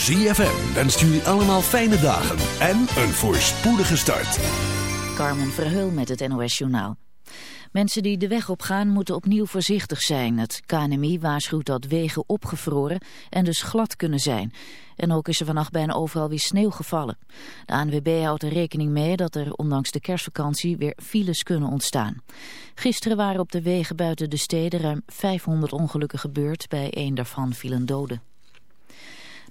ZFM wenst jullie allemaal fijne dagen en een voorspoedige start. Carmen Verheul met het NOS Journaal. Mensen die de weg op gaan moeten opnieuw voorzichtig zijn. Het KNMI waarschuwt dat wegen opgevroren en dus glad kunnen zijn. En ook is er vannacht bijna overal weer sneeuw gevallen. De ANWB houdt er rekening mee dat er ondanks de kerstvakantie weer files kunnen ontstaan. Gisteren waren op de wegen buiten de steden ruim 500 ongelukken gebeurd. Bij één daarvan vielen doden.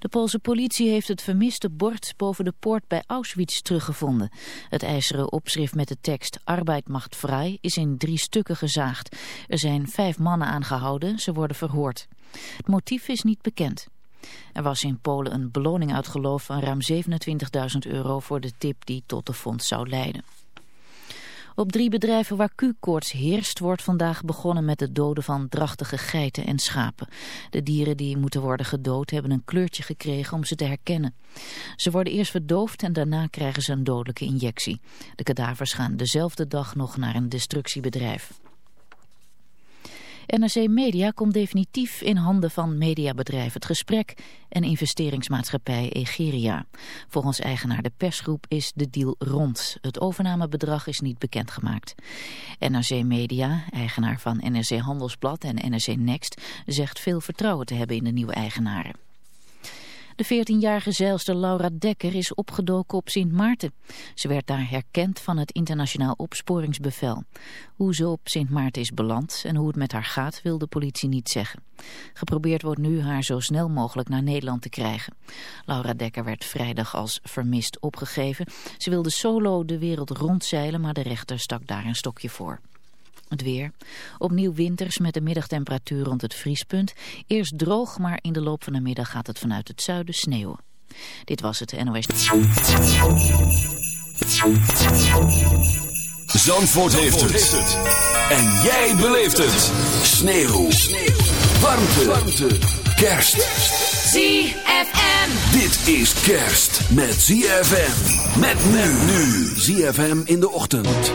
De Poolse politie heeft het vermiste bord boven de poort bij Auschwitz teruggevonden. Het ijzeren opschrift met de tekst Arbeid macht vrij is in drie stukken gezaagd. Er zijn vijf mannen aangehouden, ze worden verhoord. Het motief is niet bekend. Er was in Polen een beloning uitgeloofd van ruim 27.000 euro voor de tip die tot de fonds zou leiden. Op drie bedrijven waar Q-koorts heerst wordt vandaag begonnen met het doden van drachtige geiten en schapen. De dieren die moeten worden gedood hebben een kleurtje gekregen om ze te herkennen. Ze worden eerst verdoofd en daarna krijgen ze een dodelijke injectie. De kadavers gaan dezelfde dag nog naar een destructiebedrijf. NRC Media komt definitief in handen van mediabedrijf Het Gesprek en investeringsmaatschappij Egeria. Volgens eigenaar de persgroep is de deal rond. Het overnamebedrag is niet bekendgemaakt. NRC Media, eigenaar van NRC Handelsblad en NRC Next, zegt veel vertrouwen te hebben in de nieuwe eigenaren. De 14-jarige zeilster Laura Dekker is opgedoken op Sint Maarten. Ze werd daar herkend van het internationaal opsporingsbevel. Hoe ze op Sint Maarten is beland en hoe het met haar gaat wil de politie niet zeggen. Geprobeerd wordt nu haar zo snel mogelijk naar Nederland te krijgen. Laura Dekker werd vrijdag als vermist opgegeven. Ze wilde solo de wereld rondzeilen, maar de rechter stak daar een stokje voor. Het weer. Opnieuw winters met de middagtemperatuur rond het vriespunt. Eerst droog, maar in de loop van de middag gaat het vanuit het zuiden sneeuwen. Dit was het NOS. Zandvoort, heeft, het. En jij beleeft het. Sneeuw. Sneeuw. Warmte. Warmte. Kerst. ZFM. Dit is kerst met ZFM. Met men nu. ZFM in de ochtend.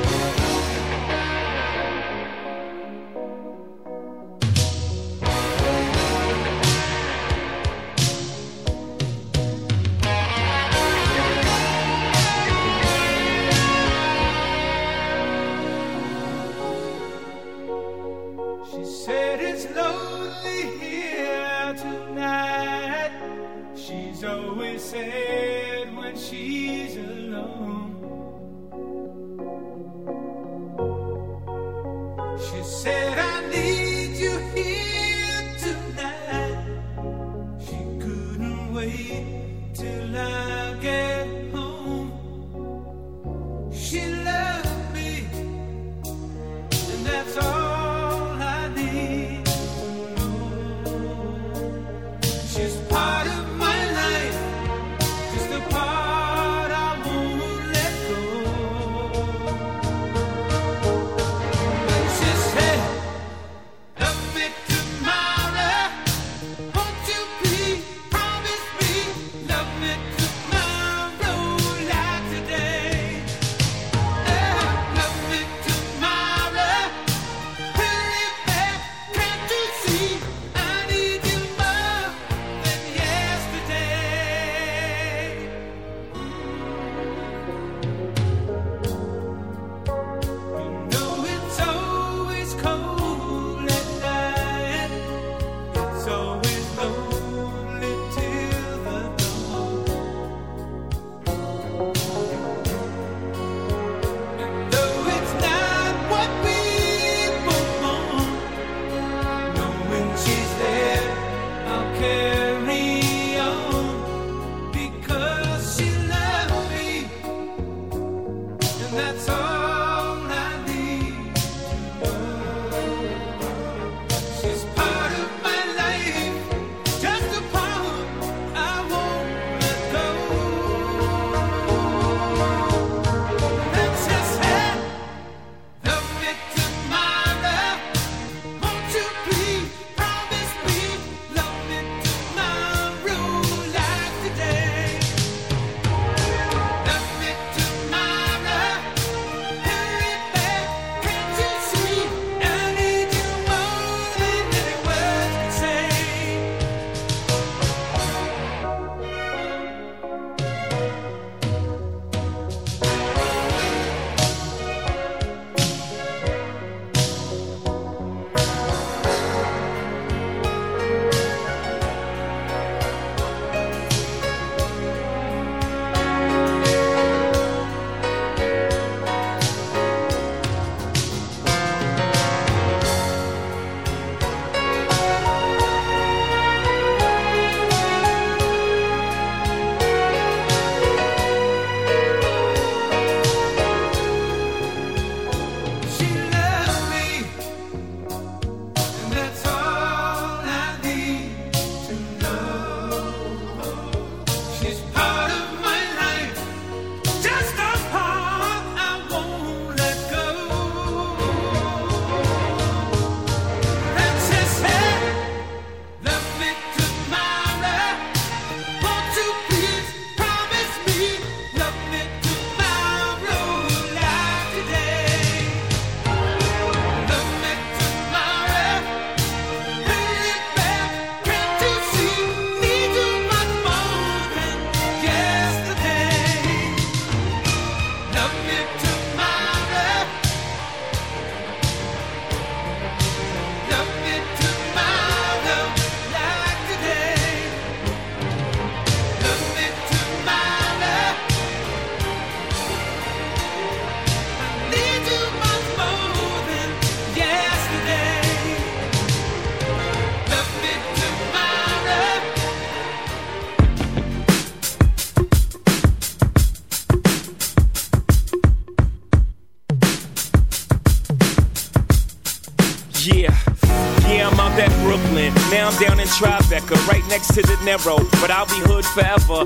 Next to the Narrow. But I'll be hood forever.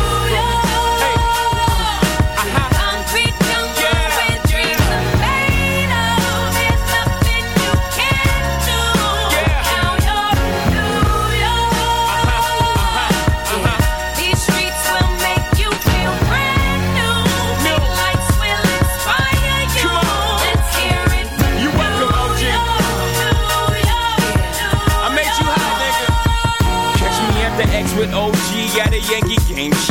ain't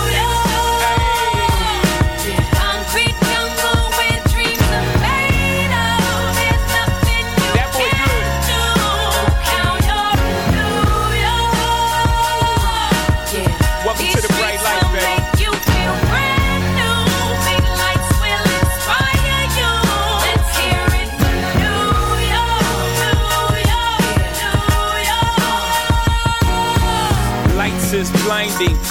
blinding.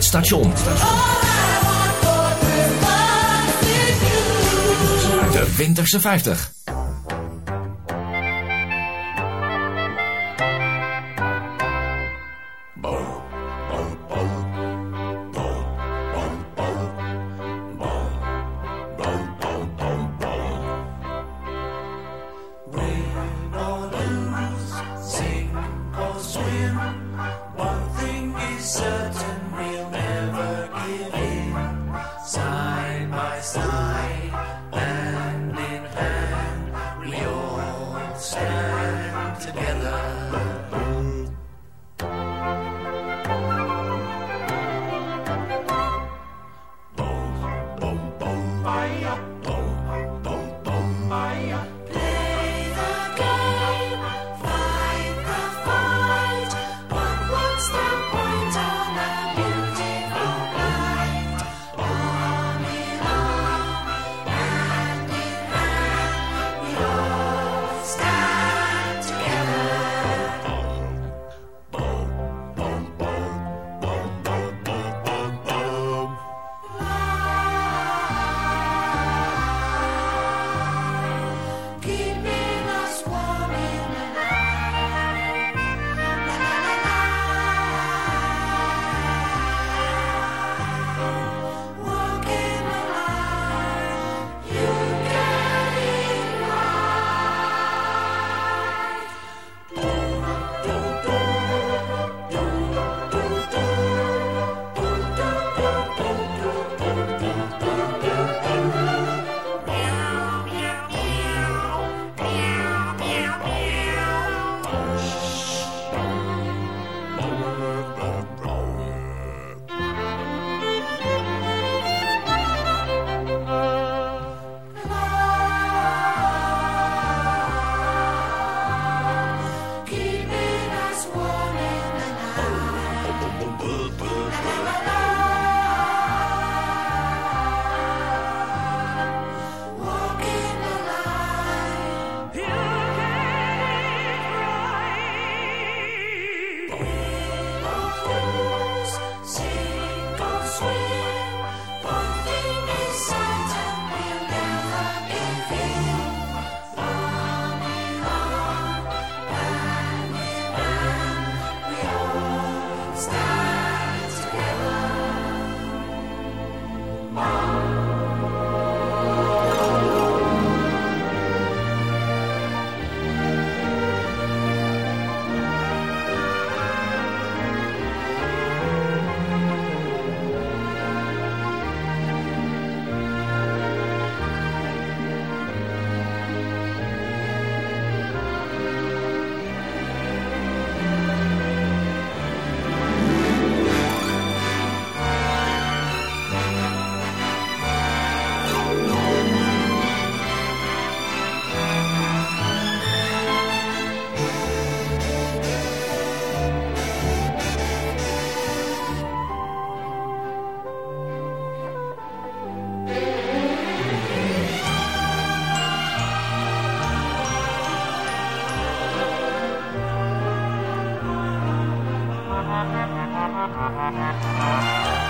Station. De Winterse 50. Thank you.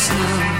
snow.